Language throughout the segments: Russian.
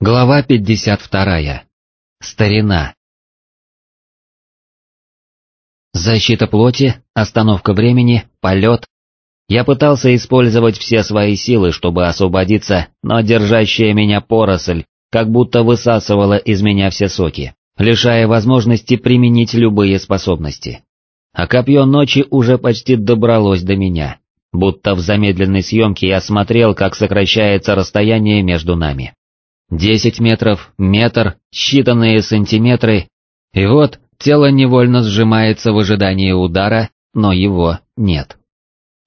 Глава 52. Старина. Защита плоти, остановка времени, полет. Я пытался использовать все свои силы, чтобы освободиться, но держащая меня поросль как будто высасывала из меня все соки, лишая возможности применить любые способности. А копье ночи уже почти добралось до меня, будто в замедленной съемке я смотрел, как сокращается расстояние между нами. Десять метров, метр, считанные сантиметры, и вот тело невольно сжимается в ожидании удара, но его нет.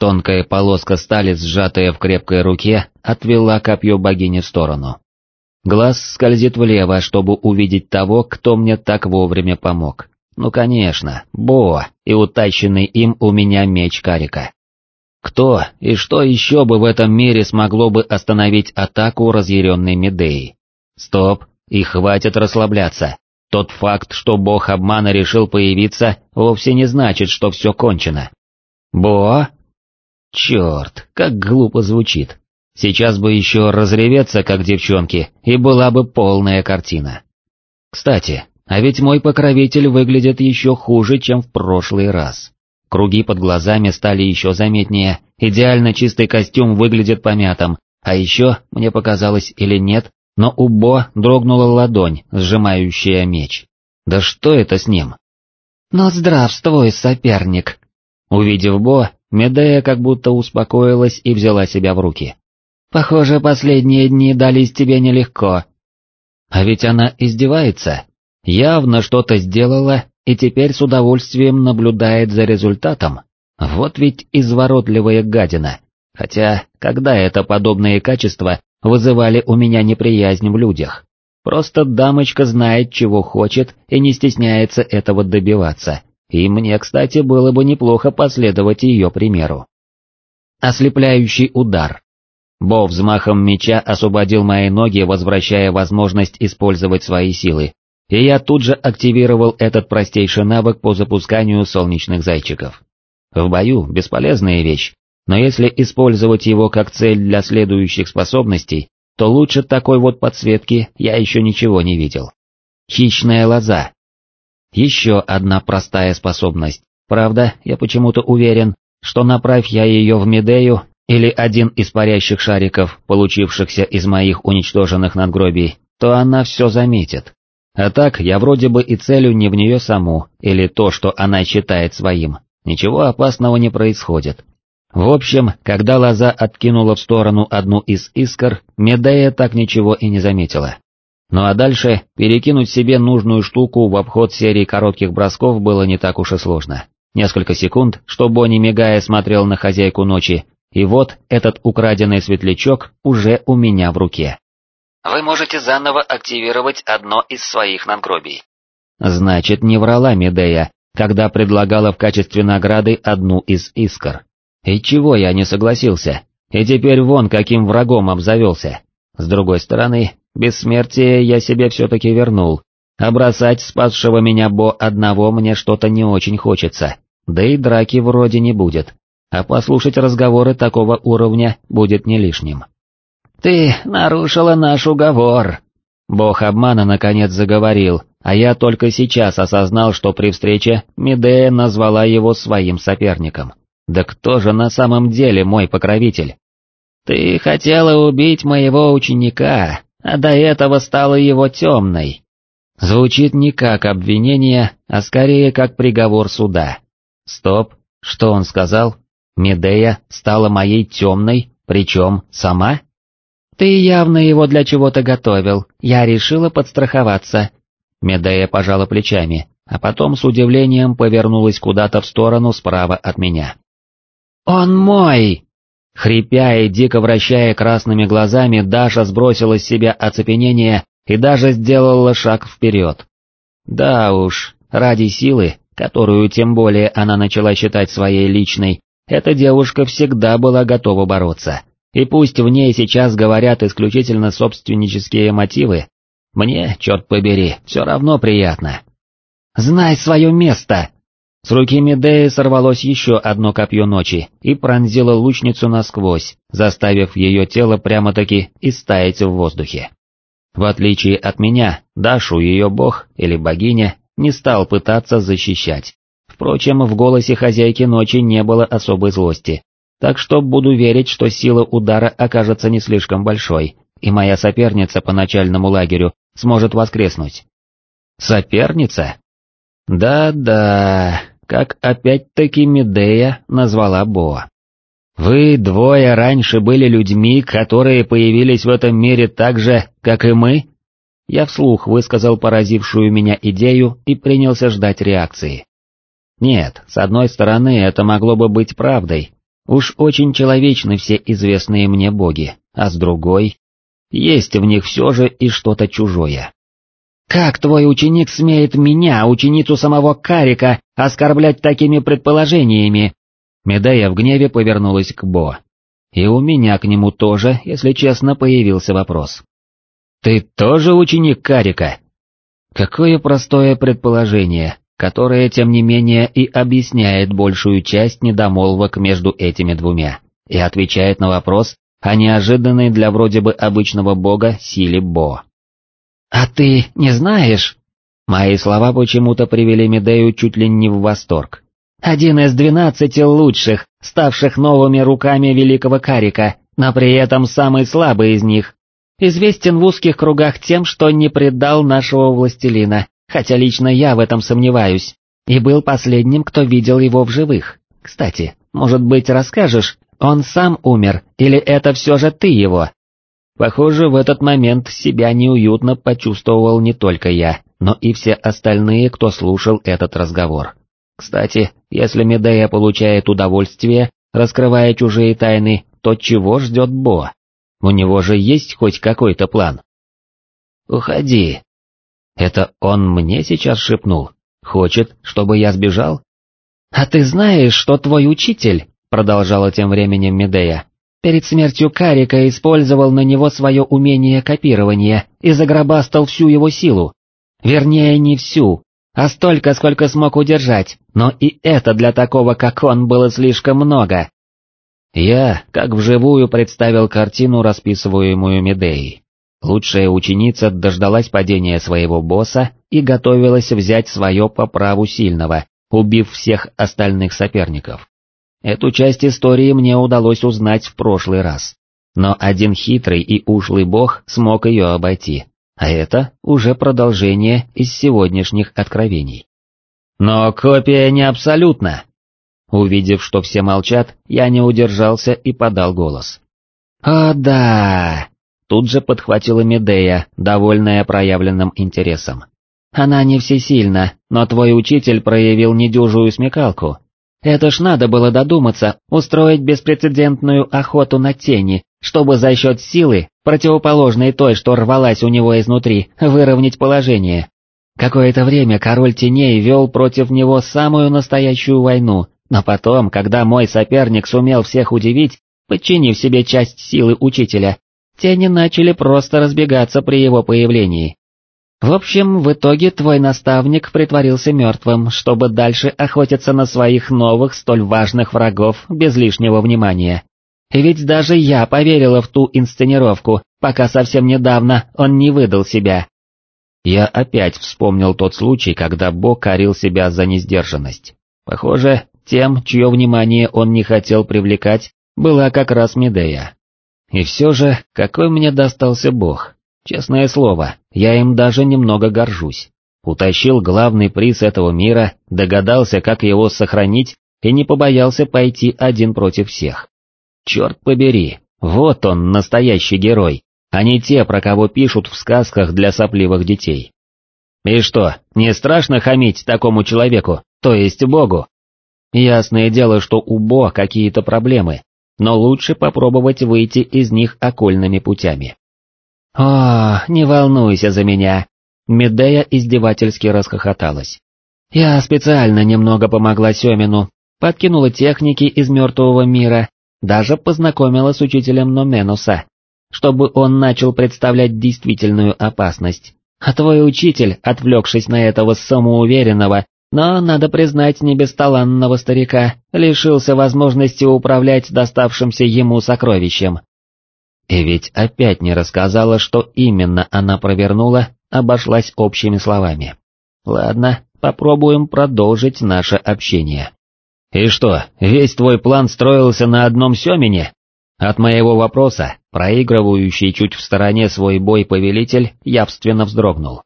Тонкая полоска стали, сжатая в крепкой руке, отвела копье богини в сторону. Глаз скользит влево, чтобы увидеть того, кто мне так вовремя помог. Ну конечно, Бо и утащенный им у меня меч Карика. Кто и что еще бы в этом мире смогло бы остановить атаку разъяренной Медеи? Стоп, и хватит расслабляться. Тот факт, что бог обмана решил появиться, вовсе не значит, что все кончено. Бо? Черт, как глупо звучит. Сейчас бы еще разреветься, как девчонки, и была бы полная картина. Кстати, а ведь мой покровитель выглядит еще хуже, чем в прошлый раз. Круги под глазами стали еще заметнее, идеально чистый костюм выглядит помятым, а еще, мне показалось или нет, но у Бо дрогнула ладонь, сжимающая меч. Да что это с ним? «Но здравствуй, соперник!» Увидев Бо, Медея как будто успокоилась и взяла себя в руки. «Похоже, последние дни дались тебе нелегко». А ведь она издевается. Явно что-то сделала и теперь с удовольствием наблюдает за результатом. Вот ведь изворотливая гадина. Хотя, когда это подобные качества вызывали у меня неприязнь в людях. Просто дамочка знает, чего хочет и не стесняется этого добиваться, и мне, кстати, было бы неплохо последовать ее примеру. Ослепляющий удар. Бо взмахом меча освободил мои ноги, возвращая возможность использовать свои силы, и я тут же активировал этот простейший навык по запусканию солнечных зайчиков. В бою бесполезная вещь, но если использовать его как цель для следующих способностей, то лучше такой вот подсветки я еще ничего не видел. Хищная лоза. Еще одна простая способность. Правда, я почему-то уверен, что направь я ее в Медею или один из парящих шариков, получившихся из моих уничтоженных надгробий, то она все заметит. А так, я вроде бы и целю не в нее саму, или то, что она считает своим. Ничего опасного не происходит. В общем, когда лоза откинула в сторону одну из искр, Медея так ничего и не заметила. Ну а дальше, перекинуть себе нужную штуку в обход серии коротких бросков было не так уж и сложно. Несколько секунд, что Бонни мигая смотрел на хозяйку ночи, и вот этот украденный светлячок уже у меня в руке. Вы можете заново активировать одно из своих надгробий. Значит, не врала Медея, когда предлагала в качестве награды одну из искр. И чего я не согласился? И теперь вон каким врагом обзавелся. С другой стороны, бессмертие я себе все-таки вернул, а бросать спасшего меня Бо одного мне что-то не очень хочется, да и драки вроде не будет, а послушать разговоры такого уровня будет не лишним. «Ты нарушила наш уговор!» Бог обмана наконец заговорил, а я только сейчас осознал, что при встрече Медея назвала его своим соперником. Да кто же на самом деле мой покровитель? «Ты хотела убить моего ученика, а до этого стала его темной». Звучит не как обвинение, а скорее как приговор суда. Стоп, что он сказал? Медея стала моей темной, причем сама? «Ты явно его для чего-то готовил, я решила подстраховаться». Медея пожала плечами, а потом с удивлением повернулась куда-то в сторону справа от меня. «Он мой!» Хрипя и дико вращая красными глазами, Даша сбросила с себя оцепенение и даже сделала шаг вперед. Да уж, ради силы, которую тем более она начала считать своей личной, эта девушка всегда была готова бороться. И пусть в ней сейчас говорят исключительно собственнические мотивы, мне, черт побери, все равно приятно. «Знай свое место!» С руки Медеи сорвалось еще одно копье ночи и пронзило лучницу насквозь, заставив ее тело прямо-таки истаять в воздухе. В отличие от меня, Дашу ее бог или богиня не стал пытаться защищать. Впрочем, в голосе хозяйки ночи не было особой злости, так что буду верить, что сила удара окажется не слишком большой, и моя соперница по начальному лагерю сможет воскреснуть. Соперница? Да-да, как опять-таки Медея назвала Бо. Вы двое раньше были людьми, которые появились в этом мире так же, как и мы? Я вслух высказал поразившую меня идею и принялся ждать реакции. Нет, с одной стороны это могло бы быть правдой, уж очень человечны все известные мне боги, а с другой... Есть в них все же и что-то чужое. «Как твой ученик смеет меня, ученицу самого Карика, оскорблять такими предположениями?» Медея в гневе повернулась к Бо. И у меня к нему тоже, если честно, появился вопрос. «Ты тоже ученик Карика?» Какое простое предположение, которое, тем не менее, и объясняет большую часть недомолвок между этими двумя, и отвечает на вопрос о неожиданной для вроде бы обычного бога силе Бо. «А ты не знаешь?» Мои слова почему-то привели Медею чуть ли не в восторг. Один из двенадцати лучших, ставших новыми руками великого Карика, но при этом самый слабый из них. Известен в узких кругах тем, что не предал нашего властелина, хотя лично я в этом сомневаюсь, и был последним, кто видел его в живых. Кстати, может быть расскажешь, он сам умер, или это все же ты его? Похоже, в этот момент себя неуютно почувствовал не только я, но и все остальные, кто слушал этот разговор. Кстати, если Медея получает удовольствие, раскрывая чужие тайны, то чего ждет Бо? У него же есть хоть какой-то план? «Уходи». Это он мне сейчас шепнул? Хочет, чтобы я сбежал? «А ты знаешь, что твой учитель?» продолжала тем временем Медея. Перед смертью Карика использовал на него свое умение копирования и загробастал всю его силу. Вернее, не всю, а столько, сколько смог удержать, но и это для такого, как он, было слишком много. Я, как вживую, представил картину, расписываемую Медеей. Лучшая ученица дождалась падения своего босса и готовилась взять свое по праву сильного, убив всех остальных соперников. Эту часть истории мне удалось узнать в прошлый раз. Но один хитрый и ушлый бог смог ее обойти, а это уже продолжение из сегодняшних откровений. Но копия не абсолютна. Увидев, что все молчат, я не удержался и подал голос. «О да!» Тут же подхватила Медея, довольная проявленным интересом. «Она не всесильна, но твой учитель проявил недюжую смекалку. Это ж надо было додуматься, устроить беспрецедентную охоту на тени, чтобы за счет силы, противоположной той, что рвалась у него изнутри, выровнять положение. Какое-то время король теней вел против него самую настоящую войну, но потом, когда мой соперник сумел всех удивить, подчинив себе часть силы учителя, тени начали просто разбегаться при его появлении. В общем, в итоге твой наставник притворился мертвым, чтобы дальше охотиться на своих новых столь важных врагов без лишнего внимания. И ведь даже я поверила в ту инсценировку, пока совсем недавно он не выдал себя. Я опять вспомнил тот случай, когда Бо корил себя за несдержанность. Похоже, тем, чье внимание он не хотел привлекать, была как раз Медея. И все же, какой мне достался Бог. Честное слово, я им даже немного горжусь. Утащил главный приз этого мира, догадался, как его сохранить, и не побоялся пойти один против всех. Черт побери, вот он, настоящий герой, а не те, про кого пишут в сказках для сопливых детей. И что, не страшно хамить такому человеку, то есть Богу? Ясное дело, что у Бо какие-то проблемы, но лучше попробовать выйти из них окольными путями. «О, не волнуйся за меня!» Медея издевательски расхохоталась. «Я специально немного помогла Семину, подкинула техники из мертвого мира даже познакомила с учителем Номенуса, чтобы он начал представлять действительную опасность. А твой учитель, отвлекшись на этого самоуверенного, но, надо признать, не бесталанного старика, лишился возможности управлять доставшимся ему сокровищем. И ведь опять не рассказала, что именно она провернула, обошлась общими словами. Ладно, попробуем продолжить наше общение. «И что, весь твой план строился на одном Семене?» От моего вопроса, проигрывающий чуть в стороне свой бой повелитель, явственно вздрогнул.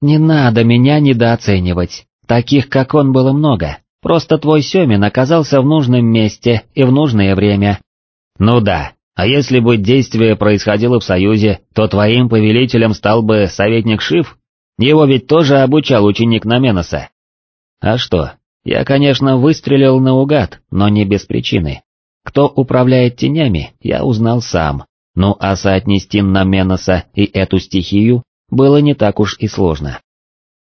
«Не надо меня недооценивать, таких как он было много, просто твой Семен оказался в нужном месте и в нужное время». «Ну да, а если бы действие происходило в Союзе, то твоим повелителем стал бы советник Шиф? Его ведь тоже обучал ученик Наменоса». «А что, я, конечно, выстрелил наугад, но не без причины. Кто управляет тенями, я узнал сам, ну а соотнести Наменоса и эту стихию было не так уж и сложно.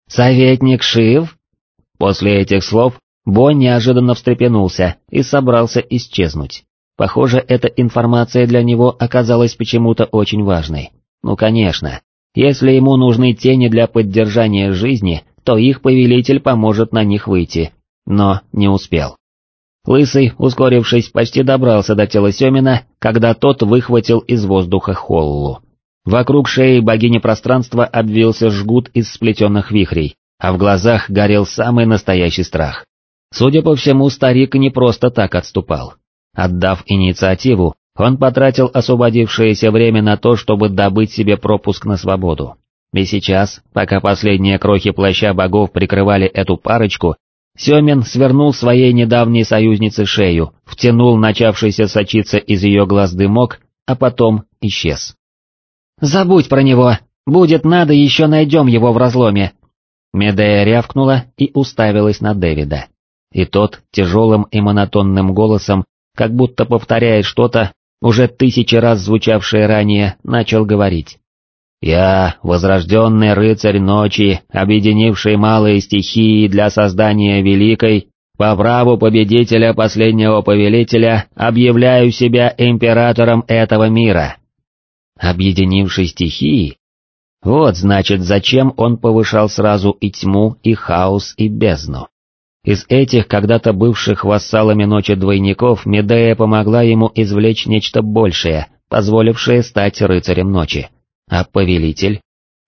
«Советник Шив?» После этих слов Бо неожиданно встрепенулся и собрался исчезнуть. Похоже, эта информация для него оказалась почему-то очень важной. Ну конечно, если ему нужны тени для поддержания жизни, то их повелитель поможет на них выйти, но не успел. Лысый, ускорившись, почти добрался до тела Семина, когда тот выхватил из воздуха Холлу. Вокруг шеи богини пространства обвился жгут из сплетенных вихрей, а в глазах горел самый настоящий страх. Судя по всему, старик не просто так отступал. Отдав инициативу, он потратил освободившееся время на то, чтобы добыть себе пропуск на свободу. И сейчас, пока последние крохи плаща богов прикрывали эту парочку, Семин свернул своей недавней союзнице шею, втянул начавшийся сочиться из ее глаз дымок, а потом исчез. «Забудь про него, будет надо, еще найдем его в разломе». Медея рявкнула и уставилась на Дэвида. И тот, тяжелым и монотонным голосом, как будто повторяя что-то, уже тысячи раз звучавшее ранее, начал говорить. Я, возрожденный рыцарь ночи, объединивший малые стихии для создания великой, по праву победителя последнего повелителя, объявляю себя императором этого мира. Объединивший стихии? Вот значит, зачем он повышал сразу и тьму, и хаос, и бездну. Из этих когда-то бывших вассалами ночи двойников Медея помогла ему извлечь нечто большее, позволившее стать рыцарем ночи. А повелитель?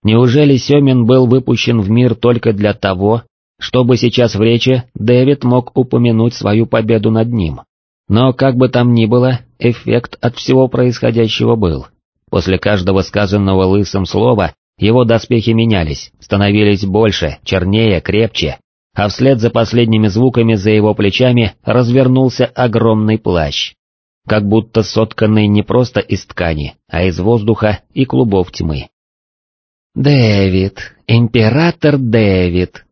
Неужели Семин был выпущен в мир только для того, чтобы сейчас в речи Дэвид мог упомянуть свою победу над ним? Но как бы там ни было, эффект от всего происходящего был. После каждого сказанного лысым слова его доспехи менялись, становились больше, чернее, крепче, а вслед за последними звуками за его плечами развернулся огромный плащ как будто сотканный не просто из ткани, а из воздуха и клубов тьмы. «Дэвид, император Дэвид!»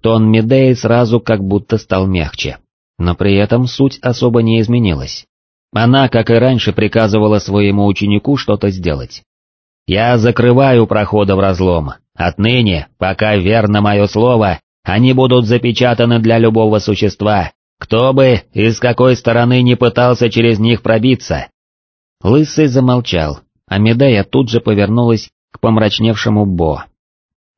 Тон Медеи сразу как будто стал мягче, но при этом суть особо не изменилась. Она, как и раньше, приказывала своему ученику что-то сделать. «Я закрываю проходы в разлом. Отныне, пока верно мое слово, они будут запечатаны для любого существа, кто бы и с какой стороны не пытался через них пробиться. Лысый замолчал, а Медея тут же повернулась к помрачневшему Бо.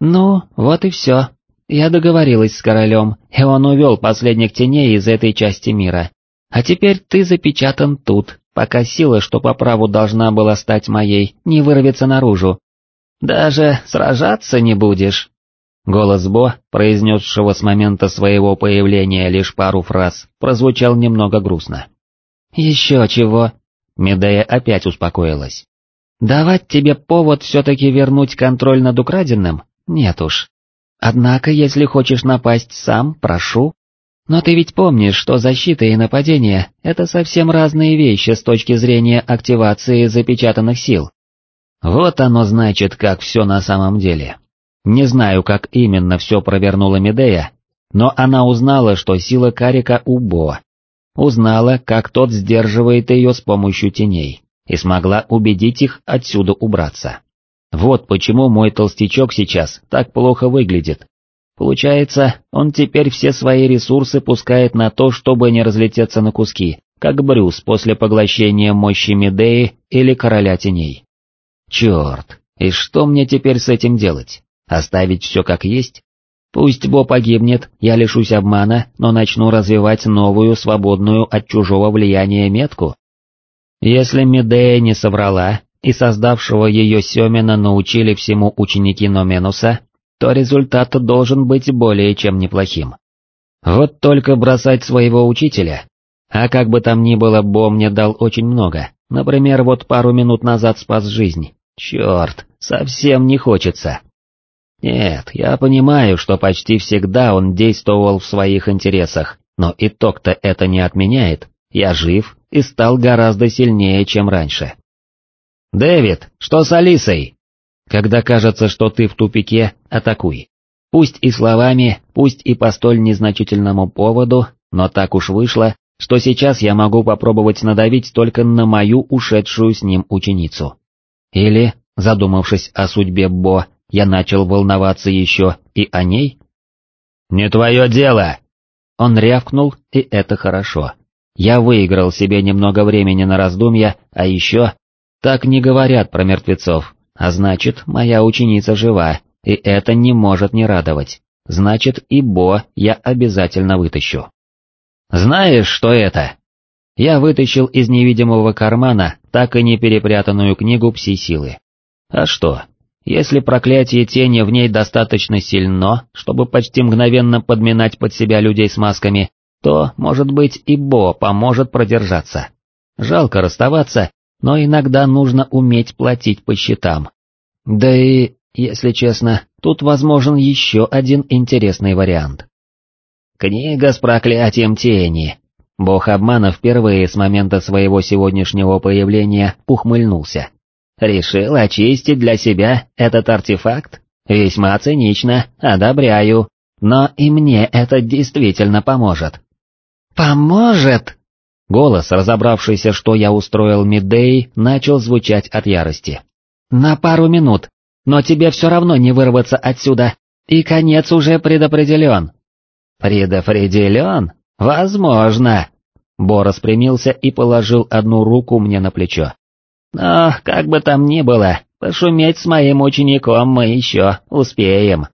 «Ну, вот и все. Я договорилась с королем, и он увел последних теней из этой части мира. А теперь ты запечатан тут, пока сила, что по праву должна была стать моей, не вырвется наружу. Даже сражаться не будешь?» Голос Бо, произнесшего с момента своего появления лишь пару фраз, прозвучал немного грустно. «Еще чего?» Медея опять успокоилась. «Давать тебе повод все-таки вернуть контроль над украденным? Нет уж. Однако, если хочешь напасть сам, прошу. Но ты ведь помнишь, что защита и нападение — это совсем разные вещи с точки зрения активации запечатанных сил. Вот оно значит, как все на самом деле. Не знаю, как именно все провернула Медея, но она узнала, что сила Карика у. Узнала, как тот сдерживает ее с помощью теней, и смогла убедить их отсюда убраться. Вот почему мой толстячок сейчас так плохо выглядит. Получается, он теперь все свои ресурсы пускает на то, чтобы не разлететься на куски, как Брюс после поглощения мощи Медеи или Короля Теней. Черт, и что мне теперь с этим делать? Оставить все как есть? Пусть Бо погибнет, я лишусь обмана, но начну развивать новую, свободную от чужого влияния метку. Если Медея не соврала, и создавшего ее Семена научили всему ученики Номенуса, то результат должен быть более чем неплохим. Вот только бросать своего учителя, а как бы там ни было, Бо мне дал очень много, например, вот пару минут назад спас жизнь, черт, совсем не хочется. Нет, я понимаю, что почти всегда он действовал в своих интересах, но итог-то это не отменяет, я жив и стал гораздо сильнее, чем раньше. «Дэвид, что с Алисой?» «Когда кажется, что ты в тупике, атакуй. Пусть и словами, пусть и по столь незначительному поводу, но так уж вышло, что сейчас я могу попробовать надавить только на мою ушедшую с ним ученицу. Или, задумавшись о судьбе Бо, я начал волноваться еще и о ней? «Не твое дело!» Он рявкнул, и это хорошо. Я выиграл себе немного времени на раздумья, а еще... Так не говорят про мертвецов, а значит, моя ученица жива, и это не может не радовать. Значит, и Бо я обязательно вытащу. «Знаешь, что это?» Я вытащил из невидимого кармана так и не перепрятанную книгу пси-силы. А что, если проклятие тени в ней достаточно сильно, чтобы почти мгновенно подминать под себя людей с масками, то, может быть, и Бо поможет продержаться. Жалко расставаться, но иногда нужно уметь платить по счетам. Да и, если честно, тут возможен еще один интересный вариант. Книга с проклятием тени. Бог обмана впервые с момента своего сегодняшнего появления ухмыльнулся. Решил очистить для себя этот артефакт? Весьма цинично, одобряю. Но и мне это действительно поможет. «Поможет!» Голос, разобравшийся, что я устроил Миддей, начал звучать от ярости. «На пару минут, но тебе все равно не вырваться отсюда, и конец уже предопределен». «Предопределен? Возможно!» Бо распрямился и положил одну руку мне на плечо. «Но, как бы там ни было, пошуметь с моим учеником мы еще успеем».